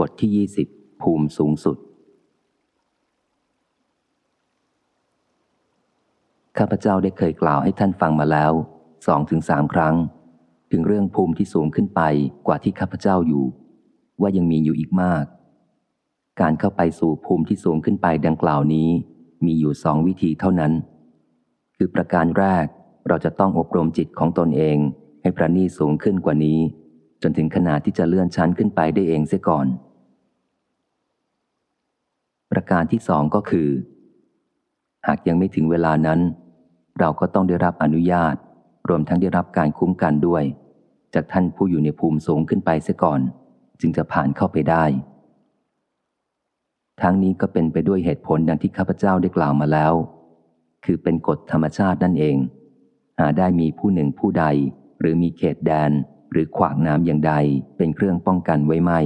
บทที่ยี่สิบภูมิสูงสุด ข้าพเจ้าได้เคยกล่าวให้ท่านฟังมาแล้วสองถึงสามครั้ง ถึงเรื่องภูมิที่สูงขึ้นไปกว่าที่ข้าพเจ้าอยู่ ว่ายังมีอยู่อีกมาก การเข้าไปสู่ภูมิที่สูงขึ้นไปดังกล่าวนี้ มีอยู่สองวิธีเท่านั้น คือประการแรกเราจะต้องอบรมจิตของตนเอง ให้ประณีสูงขึ้นกว่านี้ จนถึงขนาดที่จะเลื่อนชั้นขึ้นไปได้เองเสียก่อน ประการที่สองก็คือ หากยังไม่ถึงเวลานั้น เราก็ต้องได้รับอนุญาต รวมทั้งได้รับการคุ้มกันด้วย จากท่านผู้อยู่ในภูมิสูงขึ้นไปเสียก่อน จึงจะผ่านเข้าไปได้ ทั้งนี้ก็เป็นไปด้วยเหตุผลดังที่ข้าพเจ้าได้กล่าวมาแล้ว คือเป็นกฎธรรมชาตินั่นเอง หาได้มีผู้หนึ่งผู้ใด หรือมีเขตแดน หรือขวากน้ำอย่างใดเป็นเครื่องป้องกันไว้ไม่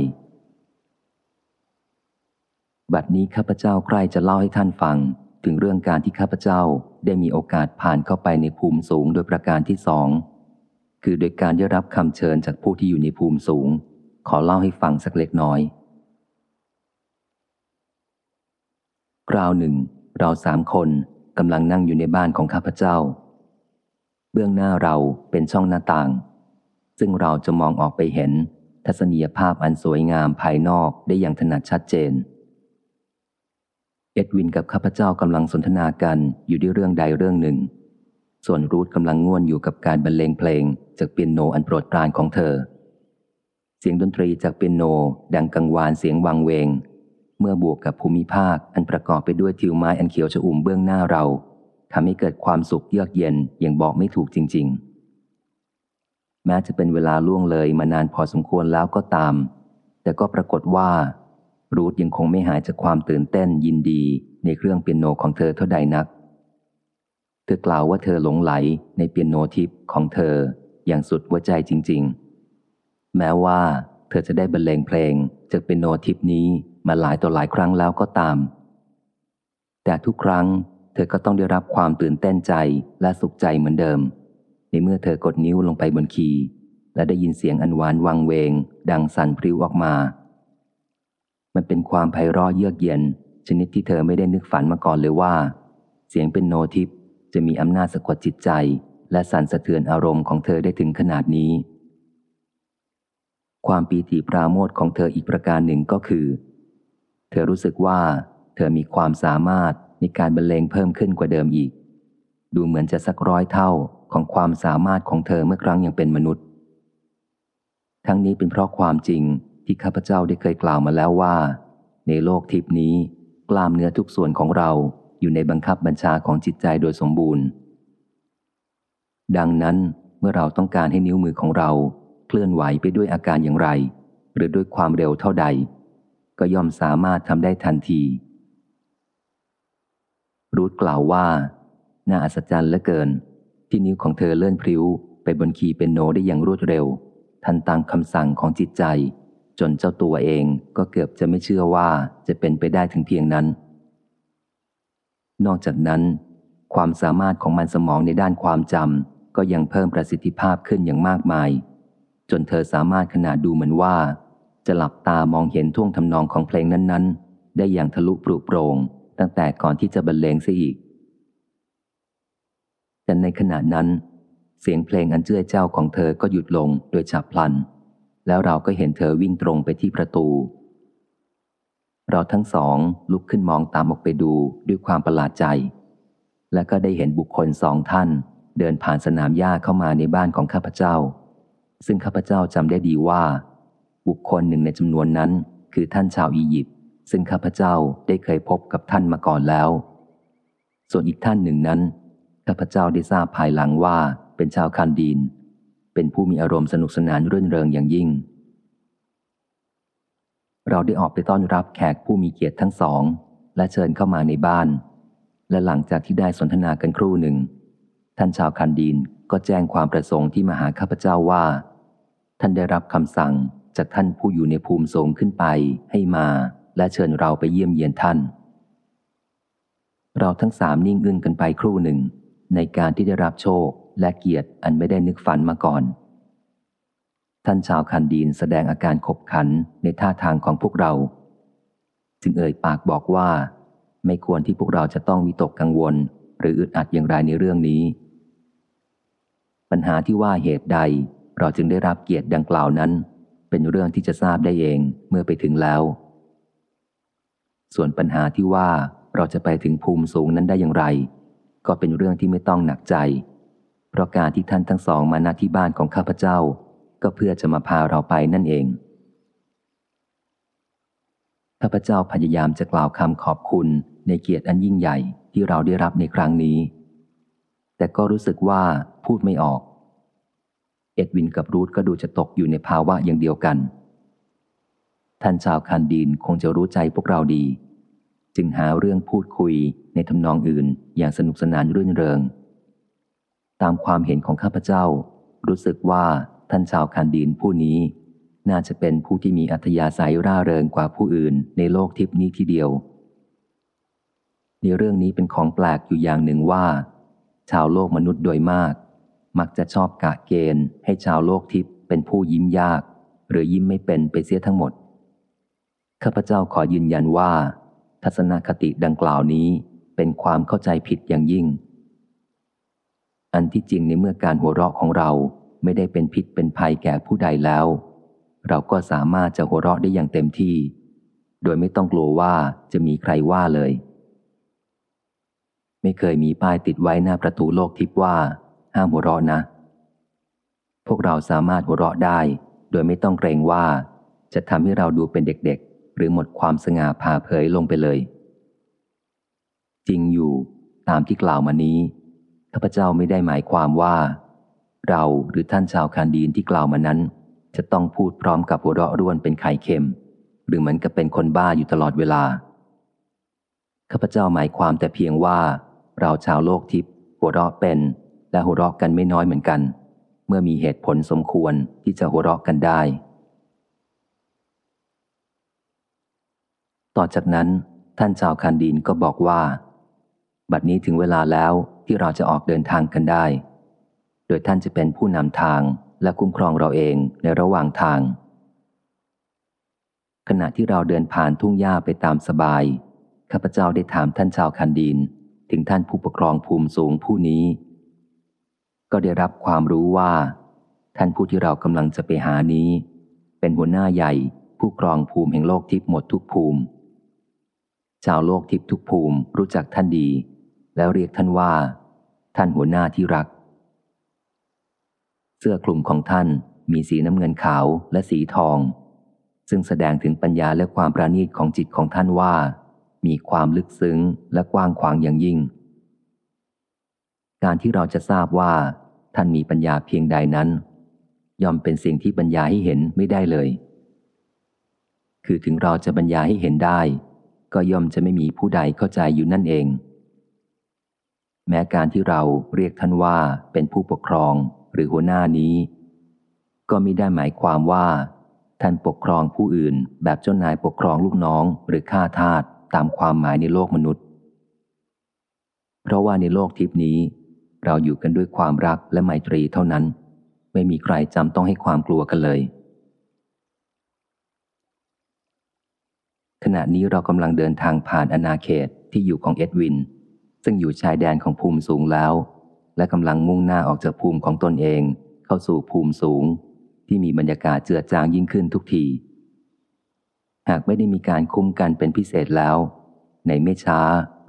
บัดนี้ข้าพเจ้าใครจะเล่าให้ท่านฟัง ถึงเรื่องการที่ข้าพเจ้าได้มีโอกาสผ่านเข้าไปในภูมิสูงโดยประการที่สอง คือโดยการได้รับคำเชิญจากผู้ที่อยู่ในภูมิสูง ขอเล่าให้ฟังสักเล็กน้อยคราวหนึ่ง เราสามคนกำลังนั่งอยู่ในบ้านของข้าพเจ้า เบื้องหน้าเราเป็นช่องหน้าต่าง ซึ่งเราจะมองออกไปเห็น ทัศนียภาพอันสวยงามภายนอกได้อย่างถนัดชัดเจน เอ็ดวินกับข้าพเจ้ากำลังสนทนากันอยู่ด้วยเรื่องใดเรื่องหนึ่ง ส่วนรูทกำลังง่วนอยู่กับการบรรเลงเพลง จากเปียโนอันโปรดปรานของเธอ เสียงดนตรีจากเปียโนดังกังวานเสียงวังเวง เมื่อบวกกับภูมิภาคอันประกอบไปด้วยทิวไม้อันเขียวชอุ่มเบื้องหน้าเราทำให้เกิดความสุขเยือกเย็นอย่างบอกไม่ถูกจริง ๆ แม้จะเป็นเวลาล่วงเลยมานานพอสมควรแล้วก็ตาม แต่ก็ปรากฏว่า รูทยังคงไม่หายจากความตื่นเต้นยินดีในเครื่องเปียโนของเธอเท่าใดนัก เธอกล่าวว่าเธอหลงไหลในเปียโนทิปของเธออย่างสุดหัวใจจริง ๆ แม้ว่าเธอจะได้บรรเลงเพลงจากเปียโนทิปนี้มาหลายต่อหลายครั้งแล้วก็ตาม แต่ทุกครั้งเธอก็ต้องได้รับความตื่นเต้นใจและสุขใจเหมือนเดิม ในเมื่อเธอกดนิ้วลงไปบนคีย์และได้ยินเสียงอันหวานวังเวง ดังสั่นพริ้วออกมา มันเป็นความไพเราะเยือกเย็น ชนิดที่เธอไม่ได้นึกฝันมาก่อนเลยว่า เสียงเป็นโนทิปจะมีอำนาจสะกดจิตใจ และสั่นสะเทือนอารมณ์ของเธอได้ถึงขนาดนี้ ความปีติปราโมทของเธออีกประการหนึ่งก็คือ เธอรู้สึกว่า เธอมีความสามารถในการบรรเลงเพิ่มขึ้นกว่าเดิมอีก ดูเหมือนจะสักร้อยเท่าของความสามารถของเธอเมื่อครั้งยังเป็นมนุษย์ ทั้งนี้เป็นเพราะความจริง ที่ข้าพเจ้าได้เคยกล่าวมาแล้วว่า ในโลกทิพนี้ กล้ามเนื้อทุกส่วนของเราอยู่ในบังคับบัญชาของจิตใจโดยสมบูรณ์ ดังนั้นเมื่อเราต้องการให้นิ้วมือของเราเคลื่อนไหวไปด้วยอาการอย่างไร หรือด้วยความเร็วเท่าใด ก็ย่อมสามารถทำได้ทันที รูทกล่าวว่า น่าอัศจรรย์เหลือเกิน ที่นิ้วของเธอเลื่อนพริ้ว ไปบนคีย์เป็นโนได้อย่างรวดเร็ว ทันตามคำสั่งของจิตใจ จนเจ้าตัวเองก็เกือบจะไม่เชื่อว่าจะเป็นไปได้ถึงเพียงนั้น นอกจากนั้น ความสามารถของมันสมองในด้านความจำก็ยังเพิ่มประสิทธิภาพขึ้นอย่างมากมาย จนเธอสามารถขนาดดูเหมือนว่า จะหลับตามองเห็นท่วงทำนองของเพลงนั้นๆ ได้อย่างทะลุปรุโปรงตั้งแต่ก่อนที่จะบรรเลงเสียอีก แต่ในขณะนั้น เสียงเพลงอันเจื้อเจ้าของเธอก็หยุดลงโดยฉับพลัน แล้วเราก็เห็นเธอวิ่งตรงไปที่ประตู เราทั้งสองลุกขึ้นมองตามออกไปดูด้วยความประหลาดใจ และก็ได้เห็นบุคคลสองท่าน เดินผ่านสนามหญ้าเข้ามาในบ้านของข้าพเจ้า ซึ่งข้าพเจ้าจำได้ดีว่า บุคคลหนึ่งในจำนวนนั้น คือท่านชาวอียิปต์ซึ่งข้าพเจ้าได้เคยพบกับท่านมาก่อนแล้ว ส่วนอีกท่านหนึ่งนั้นข้าพเจ้าได้ทราบภายหลังว่าเป็นชาวคันดีน เป็นผู้มีอารมณ์สนุกสนานรื่นเริงอย่างยิ่ง เราได้ออกไปต้อนรับแขกผู้มีเกียรติทั้งสอง และเชิญเข้ามาในบ้าน และหลังจากที่ได้สนทนากันครู่หนึ่ง ท่านชาวคันดีนก็แจ้งความประสงค์ที่มาหาข้าพเจ้าว่า ท่านได้รับคำสั่งจากท่านผู้อยู่ในภูมิสูงขึ้นไปให้มา และเชิญเราไปเยี่ยมเยียนท่าน เราทั้งสามนิ่งอึ้งกันไปครู่หนึ่ง ในการที่ได้รับโชค และเกียรติอันไม่ได้นึกฝันมาก่อน ท่านชาวคันดีนแสดงอาการขบขันในท่าทางของพวกเรา จึงเอ่ยปากบอกว่า ไม่ควรที่พวกเราจะต้องวิตกกังวล หรืออึดอัดอย่างไรในเรื่องนี้ ปัญหาที่ว่าเหตุใดเราจึงได้รับเกียรติดังกล่าวนั้น เป็นเรื่องที่จะทราบได้เองเมื่อไปถึงแล้ว ส่วนปัญหาที่ว่าเราจะไปถึงภูมิสูงนั้นได้อย่างไร ก็เป็นเรื่องที่ไม่ต้องหนักใจ เพราะการที่ท่านทั้งสองมาณที่บ้านของข้าพเจ้า ก็เพื่อจะมาพาเราไปนั่นเอง ข้าพเจ้าพยายามจะกล่าวคำขอบคุณในเกียรติอันยิ่งใหญ่ที่เราได้รับในครั้งนี้ แต่ก็รู้สึกว่าพูดไม่ออก เอ็ดวินกับรูทก็ดูจะตกอยู่ในภาวะอย่างเดียวกัน ท่านชาวคันดีนคงจะรู้ใจพวกเราดี จึงหาเรื่องพูดคุยในทำนองอื่นอย่างสนุกสนานรื่นเริงามความเห็นของข้าพเจ้า รู้สึกว่าท่านชาวคันดีนผู้นี้ น่าจะเป็นผู้ที่มีอัธยาศัยร่าเริงกว่าผู้อื่นในโลกทิพนี้ทีเดียว ในเรื่องนี้เป็นของแปลกอยู่อย่างหนึ่งว่า ชาวโลกมนุษย์โดยมาก มักจะชอบกะเกณฑ์ให้ชาวโลกทิพเป็นผู้ยิ้มยาก หรือยิ้มไม่เป็นไปเสียทั้งหมด ข้าพเจ้าขอยืนยันว่า ทัศนคติดังกล่าวนี้เป็นความเข้าใจผิดอย่างยิ่ง อันที่จริงในเมื่อการหัวเราะของเราไม่ได้เป็นพิษเป็นภัยแก่ผู้ใดแล้ว เราก็สามารถจะหัวเราะได้อย่างเต็มที่ โดยไม่ต้องกลัวว่าจะมีใครว่าเลย ไม่เคยมีป้ายติดไว้หน้าประตูโลกทิพว่า ห้ามหัวเราะนะ พวกเราสามารถหัวเราะได้ โดยไม่ต้องเกรงว่า จะทำให้เราดูเป็นเด็กๆ หรือหมดความสง่าผ่าเผยลงไปเลย จริงอยู่ตามที่กล่าวมานี้ ข้าพเจ้าไม่ได้หมายความว่า เราหรือท่านชาวคานดีนที่กล่าวมานั้น จะต้องพูดพร้อมกับหัวเราะร่วนเป็นไข่เค็ม หรือเหมือนกับเป็นคนบ้าอยู่ตลอดเวลาข้าพเจ้าหมายความแต่เพียงว่า เราชาวโลกทิพย์หัวเราะเป็น และหัวเราะกันไม่น้อยเหมือนกัน เมื่อมีเหตุผลสมควรที่จะหัวเราะกันได้ ต่อจากนั้นท่านชาวคันดีนก็บอกว่า บัดนี้ถึงเวลาแล้วที่เราจะออกเดินทางกันได้ โดยท่านจะเป็นผู้นำทางและคุ้มครองเราเองในระหว่างทาง ขณะที่เราเดินผ่านทุ่งหญ้าไปตามสบาย ข้าพเจ้าได้ถามท่านชาวคันดีนถึงท่านผู้ปกครองภูมิสูงผู้นี้ ก็ได้รับความรู้ว่า ท่านผู้ที่เรากำลังจะไปหานี้ เป็นหัวหน้าใหญ่ผู้ครองภูมิแห่งโลกทิพย์หมดทุกภูมิ ชาวโลกทิพย์ทุกภูมิรู้จักท่านดี แล้วเรียกท่านว่า ท่านหัวหน้าที่รัก เสื้อคลุมของท่านมีสีน้ำเงินขาวและสีทอง ซึ่งแสดงถึงปัญญาและความประณีตของจิตของท่านว่า มีความลึกซึ้งและกว้างขวางอย่างยิ่ง การที่เราจะทราบว่า ท่านมีปัญญาเพียงใดนั้น ย่อมเป็นสิ่งที่บรรยาให้เห็นไม่ได้เลย คือถึงเราจะบรรยาให้เห็นได้ ก็ย่อมจะไม่มีผู้ใดเข้าใจอยู่นั่นเอง แม้การที่เราเรียกท่านว่าเป็นผู้ปกครองหรือหัวหน้านี้ ก็ไม่ได้หมายความว่า ท่านปกครองผู้อื่นแบบเจ้านายปกครองลูกน้องหรือข้าทาสตามความหมายในโลกมนุษย์ เพราะว่าในโลกทิพนี้ เราอยู่กันด้วยความรักและไมตรีเท่านั้น ไม่มีใครจำต้องให้ความกลัวกันเลย ขณะนี้เรากำลังเดินทางผ่านอาณาเขตที่อยู่ของเอ็ดวิน ซึ่งอยู่ชายแดนของภูมิสูงแล้ว และกำลังมุ่งหน้าออกจากภูมิของตนเอง เข้าสู่ภูมิสูง ที่มีบรรยากาศเจือจางยิ่งขึ้นทุกที หากไม่ได้มีการคุ้มกันเป็นพิเศษแล้ว ในไม่ช้า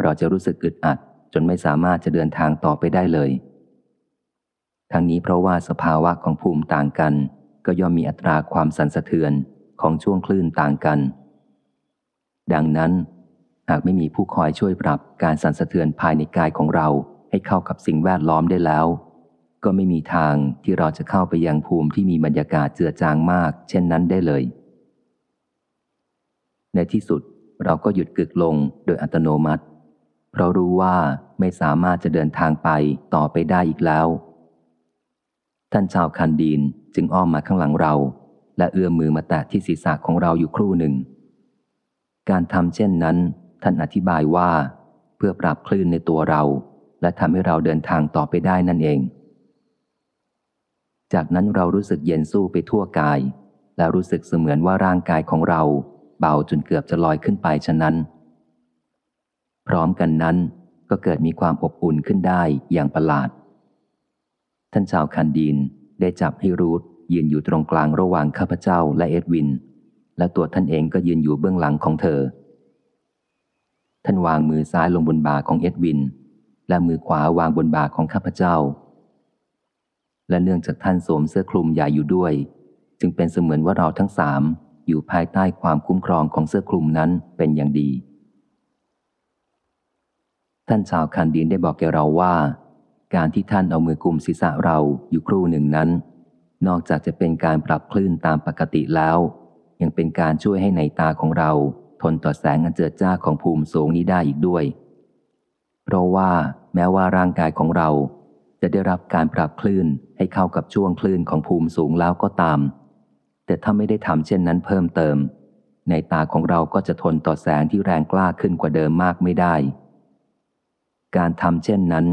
เราจะรู้สึกอึดอัด จนไม่สามารถจะเดินทางต่อไปได้เลย ทั้งนี้เพราะว่าสภาวะของภูมิต่างกัน ก็ย่อมมีอัตราความสั่นสะเทือนของช่วงคลื่นต่างกัน ดังนั้น หากไม่มีผู้คอยช่วยปรับการสั่นสะเทือนภายในกายของเราให้เข้ากับสิ่งแวดล้อมได้แล้ว ก็ไม่มีทางที่เราจะเข้าไปยังภูมิที่มีบรรยากาศเจือจางมาก เช่นนั้นได้เลย ในที่สุดเราก็หยุดกึกลงโดยอัตโนมัติ เพราะรู้ว่าไม่สามารถจะเดินทางไปต่อไปได้อีกแล้ว ท่านชาวคันดีนจึงอ้อมมาข้างหลังเรา และเอื้อมมือมาแตะที่ศีรษะของเราอยู่ครู่หนึ่ง การทำเช่นนั้น ท่านอธิบายว่า เพื่อปรับคลื่นในตัวเรา และทำให้เราเดินทางต่อไปได้นั่นเอง จากนั้นเรารู้สึกเย็นสู้ไปทั่วกาย และรู้สึกเสมือนว่าร่างกายของเรา เบาจนเกือบจะลอยขึ้นไปฉะนั้น พร้อมกันนั้นก็เกิดมีความอบอุ่นขึ้นได้อย่างประหลาด ท่านชาวคันดีนได้จับให้รูทยืนอยู่ตรงกลางระหว่างข้าพเจ้าและเอ็ดวิน และตัวท่านเองก็ยืนอยู่เบื้องหลังของเธอ ท่านวางมือซ้ายลงบนบ่าของเอ็ดวิน และมือขวาวางบนบ่าของข้าพเจ้า และเนื่องจากท่านสวมเสื้อคลุมใหญ่อยู่ด้วย จึงเป็นเสมือนว่าเราทั้งสามอยู่ภายใต้ความคุ้มครองของเสื้อคลุมนั้นเป็นอย่างดี ท่านชาวคันดินได้บอกแกเราว่า การที่ท่านเอามือกุมศีรษะเราอยู่ครู่หนึ่งนั้น นอกจากจะเป็นการปรับคลื่นตามปกติแล้ว ยังเป็นการช่วยให้ในตาของเรา นต่อแสงอันเจิดจ้าของภูมิสูงนี้ได้อีกด้วย เพราะว่าแม้ว่าร่างกายของเราจะได้รับการปรับคลื่นให้เข้ากับช่วงคลื่นของภูมิสูงแล้วก็ตาม แต่ถ้าไม่ได้ทำเช่นนั้นเพิ่มเติม ในตาของเราก็จะทนต่อแสงที่แรงกล้าขึ้นกว่าเดิมมากไม่ได้ การทำเช่นนั้น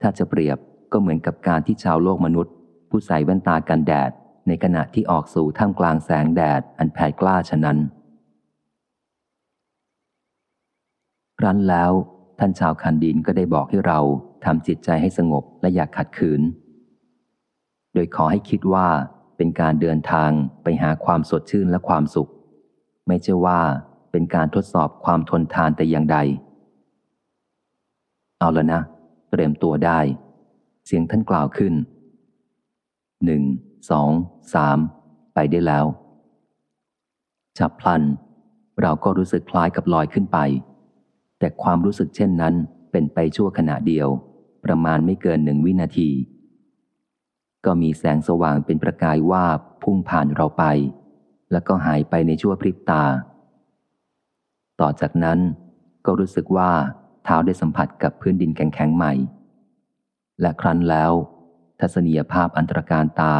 ถ้าจะเปรียบก็เหมือนกับการที่ชาวโลกมนุษย์ ผู้ใส่แว่นตากันแดด ในขณะที่ออกสู่ท่ามกลางแสงแดดอันแผดกล้าฉะนั้นค รั้นแล้ว ท่านชาวคันดินก็ได้บอกให้เราทำจิตใจให้สงบและอย่ากขัดขืน โดยขอให้คิดว่าเป็นการเดินทางไปหาความสดชื่นและความสุข ไม่ใช่ว่าเป็นการทดสอบความทนทานแต่อย่างใด เอาละนะ เตรียมตัวได้ เสียงท่านกล่าวขึ้นหนึ่งสองสามไปได้แล้ว ฉับพลัน เราก็รู้สึกคล้ายกับลอยขึ้นไป แต่ความรู้สึกเช่นนั้นเป็นไปชั่วขณะเดียว ประมาณไม่เกินหนึ่งวินาที ก็มีแสงสว่างเป็นประกายวาบพุ่งผ่านเราไป แล้วก็หายไปในชั่วพริบตา ต่อจากนั้นก็รู้สึกว่าเท้าได้สัมผัสกับพื้นดินแข็งๆใหม่ และครั้นแล้ว ทัศนียภาพอันตรการตา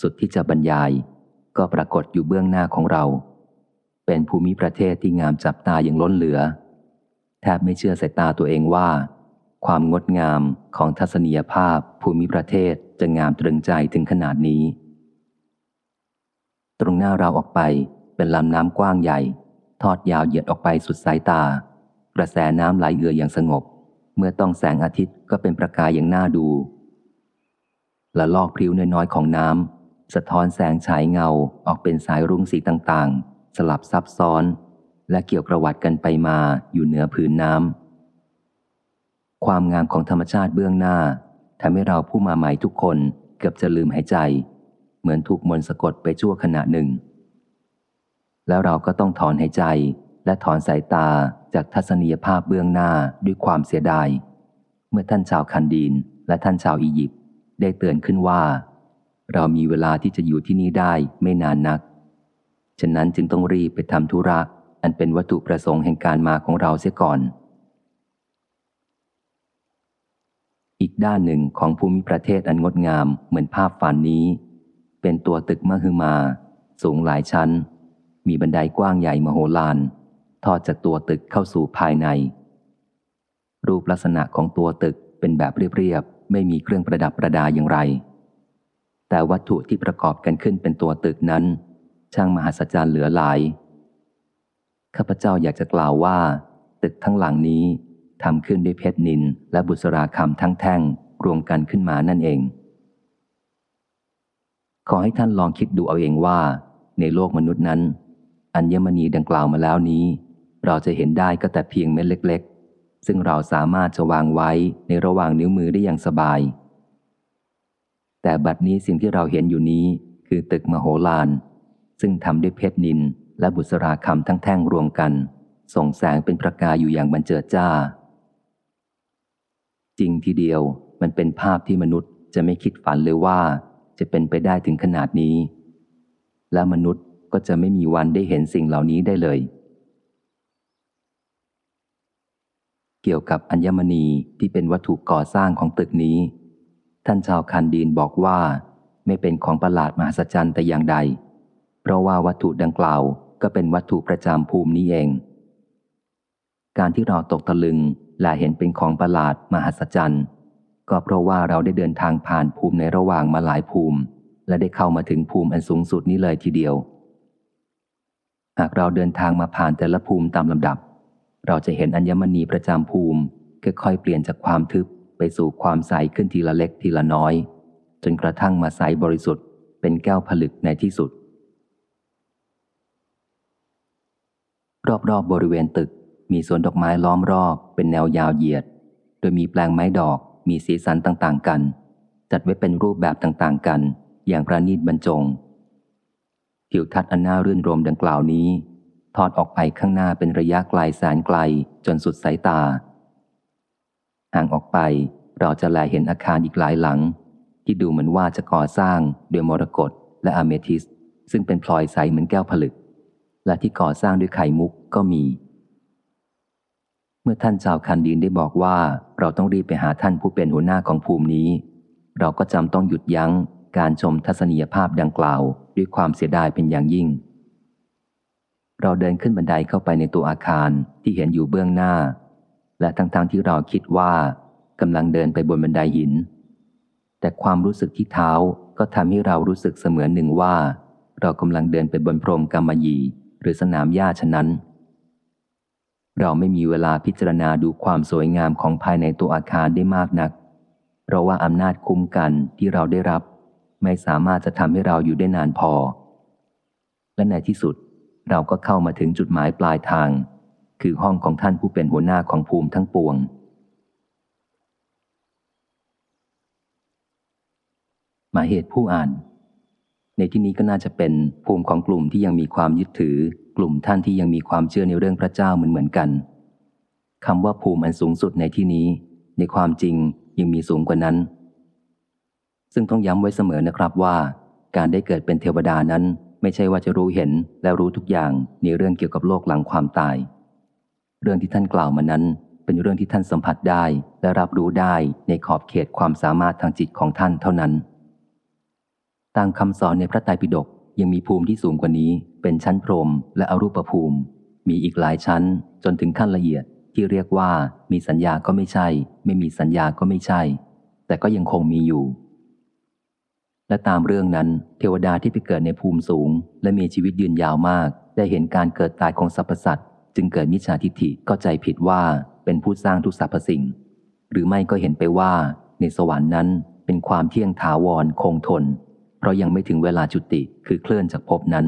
สุดที่จะบรรยาย ก็ปรากฏอยู่เบื้องหน้าของเรา เป็นภูมิประเทศที่งามจับตาอย่างล้นเหลือ บไม่เชื่อสายตาตัวเองว่า ความงดงามของทัศนียภาพภูมิประเทศจะงามตรึงใจถึงขนาดนี้ ตรงหน้าเราออกไปเป็นลำน้ำกว้างใหญ่ ทอดยาวเหยียดออกไปสุดสายตา กระแสน้ำไหลเอืออย่างสงบ เมื่อต้องแสงอาทิตย์ก็เป็นประกายอย่างน่าดูและลอกพริ้วน้อยๆของน้ำสะท้อนแสงฉายเงาออกเป็นสายรุ้งสีต่างๆ สลับซับซ้อน และเกี่ยวกระวัดกันไปมาอยู่เหนือพื้นน้ำความงามของธรรมชาติเบื้องหน้าทำให้เราผู้มาใหม่ทุกคนเกือบจะลืมหายใจ เหมือนถูกมนต์สะกดไปชั่วขณะหนึ่ง แล้วเราก็ต้องถอนหายใจและถอนสายตาจากทัศนียภาพเบื้องหน้าด้วยความเสียดาย เมื่อท่านชาวคันดีนและท่านชาวอียิปต์ได้เตือนขึ้นว่า เรามีเวลาที่จะอยู่ที่นี่ได้ไม่นานนัก ฉะนั้นจึงต้องรีบไปทำธุระ อันเป็นวัตถุประสงค์แห่งการมาของเราเสียก่อน อีกด้านหนึ่งของภูมิประเทศอันงดงามเหมือนภาพฝันนี้ เป็นตัวตึกมหึมา สูงหลายชั้น มีบันไดกว้างใหญ่มโหฬารทอดจากตัวตึกเข้าสู่ภายใน รูปลักษณะของตัวตึกเป็นแบบเรียบๆไม่มีเครื่องประดับประดาอย่างไร แต่วัตถุที่ประกอบกันขึ้นเป็นตัวตึกนั้น ช่างมหัศจรรย์เหลือหลาย ข้าพเจ้าอยากจะกล่าวว่า ตึกทั้งหลังนี้ทำขึ้นด้วยเพชรนินและบุษราคำทั้งแท่งรวมกันขึ้นมานั่นเอง ขอให้ท่านลองคิดดูเอาเองว่า ในโลกมนุษย์นั้น อัญมณีดังกล่าวมาแล้วนี้ เราจะเห็นได้ก็แต่เพียงเม็ดเล็ก ๆ ซึ่งเราสามารถจะวางไว้ในระหว่างนิ้วมือได้อย่างสบาย แต่บัดนี้สิ่งที่เราเห็นอยู่นี้คือตึกมโหฬารซึ่งทำด้วยเพชรนิน และบุษราคำทั้งแท่งรวมกัน ส่งแสงเป็นประกายอยู่อย่างบันเจิดจ้า จริงทีเดียวมันเป็นภาพที่มนุษย์จะไม่คิดฝันเลยว่า จะเป็นไปได้ถึงขนาดนี้ และมนุษย์ก็จะไม่มีวันได้เห็นสิ่งเหล่านี้ได้เลย เกี่ยวกับอัญมณีที่เป็นวัตถุก่อสร้างของตึกนี้ ท่านชาวคันดีนบอกว่า ไม่เป็นของประหลาดมหัศจรรย์แต่อย่างใด เพราะว่าวัตถุดังกล่าว ก็เป็นวัตถุประจำภูมินี้เอง การที่เราตกตะลึงและเห็นเป็นของประหลาดมหัศจรรย์ ก็เพราะว่าเราได้เดินทางผ่านภูมิในระหว่างมาหลายภูมิ และได้เข้ามาถึงภูมิอันสูงสุดนี้เลยทีเดียว หากเราเดินทางมาผ่านแต่ละภูมิตามลำดับ เราจะเห็นอัญมณีประจำภูมิค่อยๆเปลี่ยนจากความทึบไปสู่ความใสขึ้นทีละเล็กทีละน้อย จนกระทั่งมาใสบริสุทธิ์ เป็นแก้วผลึกในที่สุด รอบๆบบริเวณตึก มีสวนดอกไม้ล้อมรอบ เป็นแนวยาวเหยียด โดยมีแปลงไม้ดอก มีสีสันต่างๆ กัน จัดไว้เป็นรูปแบบต่างๆ กัน อย่างประณีตบรรจงทิวทัศน์อันน่ารื่นรมดังกล่าวนี้ ทอดออกไปข้างหน้าเป็นระยะไกลแสนไกลจนสุดสายตา ห่างออกไปเราจะแลเห็นอาคารอีกหลายหลัง ที่ดูเหมือนว่าจะก่อสร้างด้วยมรกตและอเมทิส ซึ่งเป็นพลอยใสเหมือนแก้วผลึก และที่ก่อสร้างด้วยไข่มุกก็มี เมื่อท่านชาวคันดินได้บอกว่าเราต้องรีบไปหาท่านผู้เป็นหัวหน้าของภูมินี้ เราก็จำต้องหยุดยั้งการชมทัศนียภาพดังกล่าวด้วยความเสียดายเป็นอย่างยิ่ง เราเดินขึ้นบันไดเข้าไปในตัวอาคารที่เห็นอยู่เบื้องหน้า และทั้งๆทที่เราคิดว่ากำลังเดินไปบนบันไดหิน แต่ความรู้สึกที่เท้าก็ทำให้เรารู้สึกเสมือนหนึ่งว่า เรากำลังเดินไปบนพรมกำมยี่ หรือสนามหญ้าฉะนั้น เราไม่มีเวลาพิจารณาดูความสวยงามของภายในตัวอาคารได้มากนัก เพราะว่าอำนาจคุ้มกันที่เราได้รับ ไม่สามารถจะทำให้เราอยู่ได้นานพอ และในที่สุดเราก็เข้ามาถึงจุดหมายปลายทาง คือห้องของท่านผู้เป็นหัวหน้าของภูมิทั้งปวง หมายเหตุผู้อ่าน ในที่นี้ก็น่าจะเป็นภูมิของกลุ่มที่ยังมีความยึดถือ กลุ่มท่านที่ยังมีความเชื่อในเรื่องพระเจ้าเหมือนเหมือนกันคำว่าภูมิอันสูงสุดในที่นี้ ในความจริงยังมีสูงกว่านั้น ซึ่งต้องย้ำไว้เสมอนะครับว่า การได้เกิดเป็นเทวดานั้น ไม่ใช่ว่าจะรู้เห็นและรู้ทุกอย่างในเรื่องเกี่ยวกับโลกหลังความตาย เรื่องที่ท่านกล่าวมานั้น เป็นเรื่องที่ท่านสัมผัสได้และรับรู้ได้ในขอบเขตความสามารถทางจิตของท่านเท่านั้น ตามคำสอนในพระไตรปิฎกยังมีภูมิที่สูงกว่านี้ เป็นชั้นพรมและอรูปภูมิ มีอีกหลายชั้นจนถึงขั้นละเอียดที่เรียกว่ามีสัญญาก็ไม่ใช่ ไม่มีสัญญาก็ไม่ใช่ แต่ก็ยังคงมีอยู่ และตามเรื่องนั้น เทวดาที่ไปเกิดในภูมิสูง และมีชีวิตยืนยาวมาก ได้เห็นการเกิดตายของสรรพสัตว์จึงเกิดมิจฉาทิฏฐิก็ใจผิดว่าเป็นผู้สร้างทุกสรรพสิ่ง หรือไม่ก็เห็นไปว่า ในสวรรค์นั้นเป็นความเที่ยงถาวรคงทน ราะยังไม่ถึงเวลาจุติคือเคลื่อนจากภพนั้น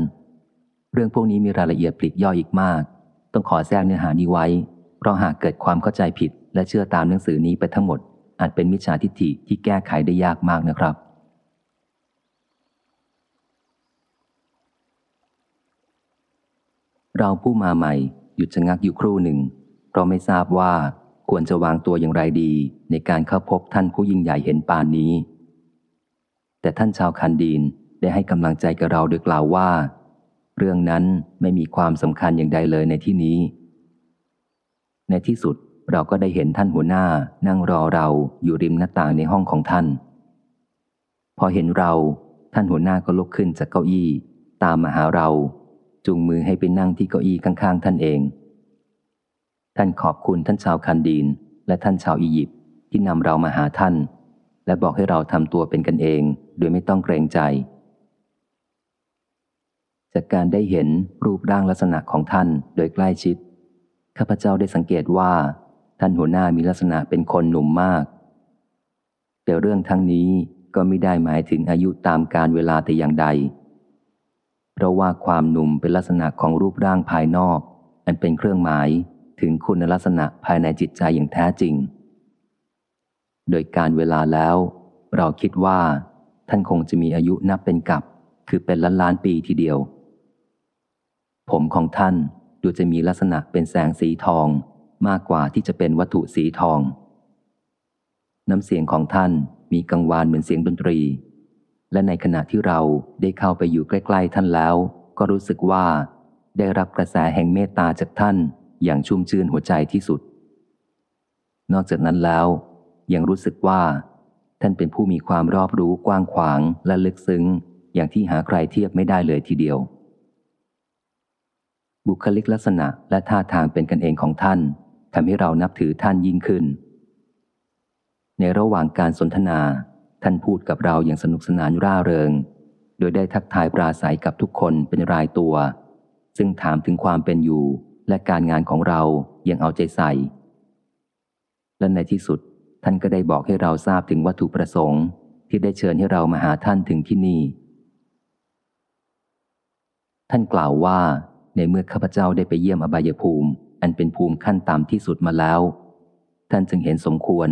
เรื่องพวกนี้มีรายละเอียดปลีกย่อยอีกมาก ต้องขอแทรกเนื้อหานี้ไว้ เพราะหากเกิดความเข้าใจผิด และเชื่อตามหนังสือนี้ไปทั้งหมด อาจเป็นมิจฉาทิฏฐิที่แก้ไขได้ยากมากนะครับเราผู้มาใหม่หยุดชะงักอยู่ครู่หนึ่ง เพราะไม่ทราบว่าควรจะวางตัวอย่างไรดีในการเข้าพบท่านผู้ยิ่งใหญ่เห็นปานนี้ แต่ท่านชาวคันดีนได้ให้กำลังใจกับเราโดยกล่าวว่า เรื่องนั้นไม่มีความสำคัญอย่างใดเลยในที่นี้ ในที่สุดเราก็ได้เห็นท่านหัวหน้านั่งรอเราอยู่ริมหน้าต่างในห้องของท่าน พอเห็นเราท่านหัวหน้าก็ลุกขึ้นจากเก้าอี้ ตามมาหาเรา จูงมือให้ไปนั่งที่เก้าอี้ข้างๆ ท่านเอง ท่านขอบคุณท่านชาวคันดีนและท่านชาวอียิปต์ที่นำเรามาหาท่าน และบอกให้เราทำตัวเป็นกันเอง โดยไม่ต้องเกรงใจ จากการได้เห็นรูปร่างลักษณะของท่านโดยใกล้ชิด ข้าพเจ้าได้สังเกตว่า ท่านหัวหน้ามีลักษณะเป็นคนหนุ่มมาก แต่เรื่องทั้งนี้ก็ไม่ได้หมายถึงอายุตามการเวลาแต่อย่างใด เพราะว่าความหนุ่มเป็นลักษณะของรูปร่างภายนอก อันเป็นเครื่องหมายถึงคุณลักษณะภายในจิตใจอย่างแท้จริง โดยการเวลาแล้ว เราคิดว่า ท่านคงจะมีอายุนับเป็นกับ คือเป็นล้านล้านปีทีเดียว ผมของท่านดูจะมีลักษณะเป็นแสงสีทองมากกว่าที่จะเป็นวัตถุสีทอง น้ำเสียงของท่านมีกังวานเหมือนเสียงดนตรี และในขณะที่เราได้เข้าไปอยู่ใกล้ๆท่านแล้ว ก็รู้สึกว่า ได้รับกระแสแห่งเมตตาจากท่านอย่างชุ่มชื่นหัวใจที่สุด นอกจากนั้นแล้ว ยังรู้สึกว่า ท่านเป็นผู้มีความรอบรู้กว้างขวางและลึกซึ้ง อย่างที่หาใครเทียบไม่ได้เลยทีเดียว บุคลิกลักษณะและท่าทางเป็นกันเองของท่านทำให้เรานับถือท่านยิ่งขึ้น ในระหว่างการสนทนา ท่านพูดกับเราอย่างสนุกสนานร่าเริง โดยได้ทักทายปราศัยกับทุกคนเป็นรายตัว ซึ่งถามถึงความเป็นอยู่และการงานของเราอยังเอาใจใส่และในที่สุด ท่านก็ได้บอกให้เราทราบถึงวัตถุประสงค์ ที่ได้เชิญให้เรามาหาท่านถึงที่นี่ ท่านกล่าวว่า ในเมื่อข้าพเจ้าได้ไปเยี่ยมอบายภูมิ อันเป็นภูมิขั้นต่ำที่สุดมาแล้ว ท่านจึงเห็นสมควร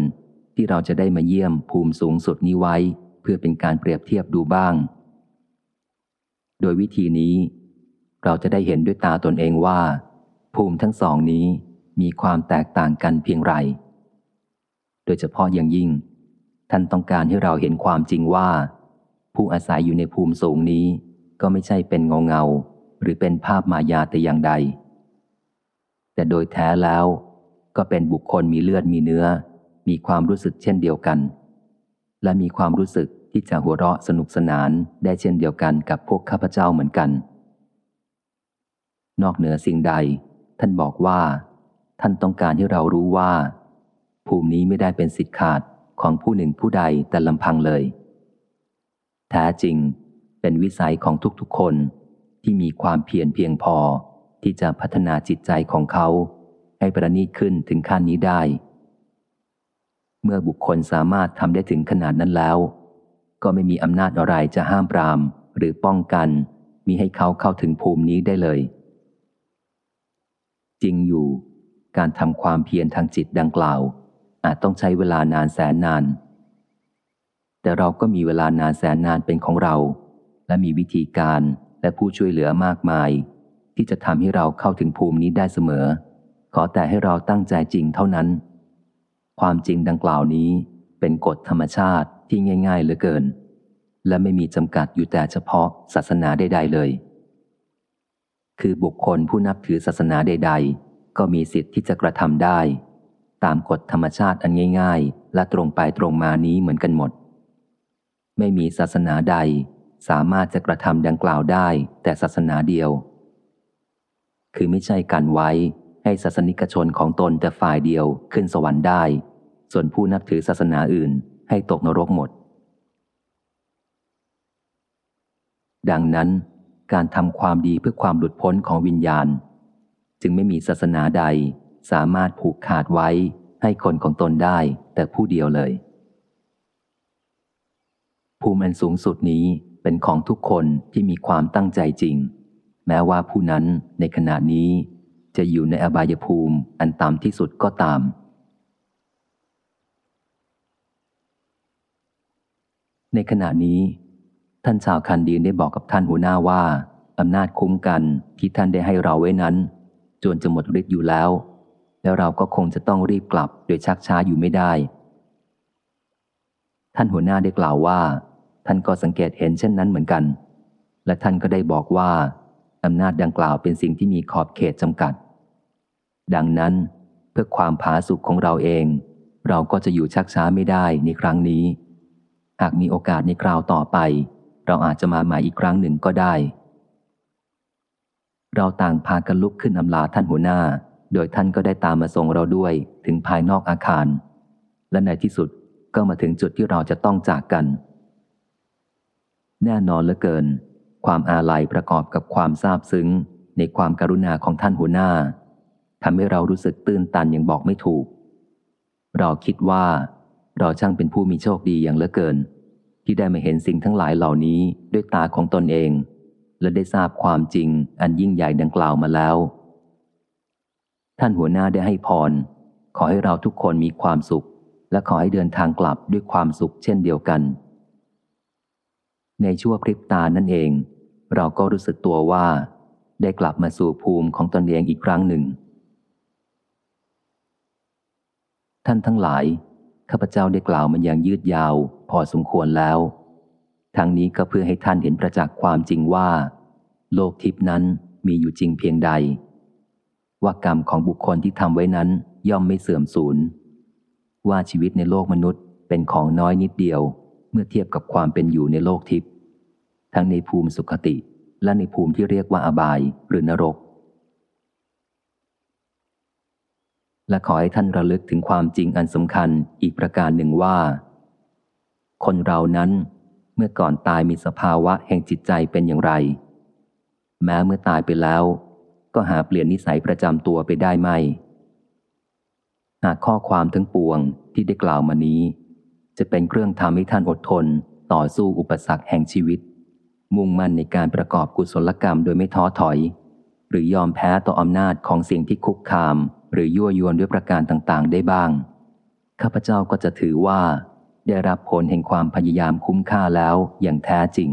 ที่เราจะได้มาเยี่ยมภูมิสูงสุดนี้ไว้ เพื่อเป็นการเปรียบเทียบดูบ้าง โดยวิธีนี้ เราจะได้เห็นด้วยตาตนเองว่า ภูมิทั้งสองนี้มีความแตกต่างกันเพียงไร โดยเฉพาะอย่างยิ่ง ท่านต้องการให้เราเห็นความจริงว่า ผู้อาศัยอยู่ในภูมิสูงนี้ ก็ไม่ใช่เป็นเงาเงา หรือเป็นภาพมายาแต่อย่างใด แต่โดยแท้แล้ว ก็เป็นบุคคลมีเลือดมีเนื้อ มีความรู้สึกเช่นเดียวกัน และมีความรู้สึกที่จะหัวเราะสนุกสนานได้เช่นเดียวกันกับพวกข้าพเจ้าเหมือนกัน นอกเหนือสิ่งใด ท่านบอกว่า ท่านต้องการให้เรารู้ว่า ภูมินี้ไม่ได้เป็นสิทธิขาดของผู้หนึ่งผู้ใดแต่ลำพังเลย แท้จริงเป็นวิสัยของทุกๆคนที่มีความเพียรเพียงพอที่จะพัฒนาจิตใจของเขาให้ประณีตขึ้นถึงขั้นนี้ได้ เมื่อบุคคลสามารถทำได้ถึงขนาดนั้นแล้ว ก็ไม่มีอำนาจอะไรจะห้ามปรามหรือป้องกันมีให้เขาเข้าถึงภูมินี้ได้เลย จริงอยู่ การทำความเพียรทางจิตดังกล่าว อาจต้องใช้เวลานานแสนนาน แต่เราก็มีเวลานานแสนนานเป็นของเรา และมีวิธีการและผู้ช่วยเหลือมากมาย ที่จะทำให้เราเข้าถึงภูมินี้ได้เสมอ ขอแต่ให้เราตั้งใจจริงเท่านั้น ความจริงดังกล่าวนี้เป็นกฎธรรมชาติที่ง่าย ๆเหลือเกิน และไม่มีจำกัดอยู่แต่เฉพาะศาสนาใดๆเลย คือบุคคลผู้นับถือศาสนาใด ๆ ก็มีสิทธิ์ที่จะกระทำได้ามกฎธรรมชาติอันง่ายๆ และตรงไปตรงมานี้เหมือนกันหมด ไม่มีศาสนาใด สามารถจะกระทำดังกล่าวได้แต่ศาสนาเดียว คือไม่ใช่กันไว้ให้ศาสนิกชนของตนแต่ฝ่ายเดียวขึ้นสวรรค์ได้ ส่วนผู้นับถือศาสนาอื่นให้ตกนรกหมด ดังนั้น การทำความดีเพื่อความหลุดพ้นของวิญญาณ จึงไม่มีศาสนาใด สามารถผูกขาดไว้ให้คนของตนได้แต่ผู้เดียวเลย ภูมิอันสูงสุดนี้เป็นของทุกคนที่มีความตั้งใจจริง แม้ว่าผู้นั้นในขณะนี้จะอยู่ในอบายภูมิอันต่ำที่สุดก็ตาม ในขณะนี้ ท่านชาวคันดีนได้บอกกับท่านหัวหน้าว่าอำนาจคุ้มกันที่ท่านได้ให้เราไว้นั้น จนจะหมดฤทธิ์อยู่แล้ว แล้วเราก็คงจะต้องรีบกลับโดยชักช้าอยู่ไม่ได้ ท่านหัวหน้าได้กล่าวว่า ท่านก็สังเกตเห็นเช่นนั้นเหมือนกัน และท่านก็ได้บอกว่าอำนาจดังกล่าวเป็นสิ่งที่มีขอบเขตจำกัด ดังนั้นเพื่อความผาสุกของเราเอง เราก็จะอยู่ชักช้าไม่ได้ในครั้งนี้ หากมีโอกาสในคราวต่อไป เราอาจจะมาใหม่อีกครั้งหนึ่งก็ได้ เราต่างพากันลุกขึ้นอำลาท่านหัวหน้า โดยท่านก็ได้ตามมาส่งเราด้วยถึงภายนอกอาคาร และในที่สุดก็มาถึงจุดที่เราจะต้องจากกัน แน่นอนเหลือเกิน ความอาลัยประกอบกับความซาบซึ้ง ในความการุณาของท่านหัวหน้าทำให้เรารู้สึกตื้นตันอย่างบอกไม่ถูก เราคิดว่า เราช่างเป็นผู้มีโชคดีอย่างเหลือเกิน ที่ได้มาเห็นสิ่งทั้งหลายเหล่านี้ด้วยตาของตนเอง และได้ทราบความจริงอันยิ่งใหญ่ดังกล่าวมาแล้ว ท่านหัวหน้าได้ให้พร ขอให้เราทุกคนมีความสุข และขอให้เดินทางกลับด้วยความสุขเช่นเดียวกัน ในชั่วพริบตานั่นเอง เราก็รู้สึกตัวว่า ได้กลับมาสู่ภูมิของตนเองอีกครั้งหนึ่ง ท่านทั้งหลาย ข้าพเจ้าได้กล่าวมันอย่างยืดยาว พอสมควรแล้ว ทั้งนี้ก็เพื่อให้ท่านเห็นประจักษ์ความจริงว่า โลกทิพนั้นมีอยู่จริงเพียงใด ว่ากรรมของบุคคลที่ทำไว้นั้นย่อมไม่เสื่อมสูญ ว่าชีวิตในโลกมนุษย์เป็นของน้อยนิดเดียว เมื่อเทียบกับความเป็นอยู่ในโลกทิพย์ทั้งในภูมิสุขติและในภูมิที่เรียกว่าอบายหรือนรก และขอให้ท่านระลึกถึงความจริงอันสำคัญอีกประการหนึ่งว่า คนเรานั้นเมื่อก่อนตายมีสภาวะแห่งจิตใจเป็นอย่างไร แม้เมื่อตายไปแล้ว ก็หาเปลี่ยนนิสัยประจำตัวไปได้ไหมหากข้อความทั้งปวงที่ได้กล่าวมานี้ จะเป็นเครื่องทำให้ท่านอดทน ต่อสู้อุปสรรคแห่งชีวิต มุ่งมั่นในการประกอบกุศลกรรมโดยไม่ท้อถอย หรือยอมแพ้ต่ออำนาจของสิ่งที่คุกคาม หรือยั่วยวนด้วยประการต่างๆ ได้บ้าง ข้าพเจ้าก็จะถือว่า ได้รับผลแห่งความพยายามคุ้มค่าแล้วอย่างแท้จริง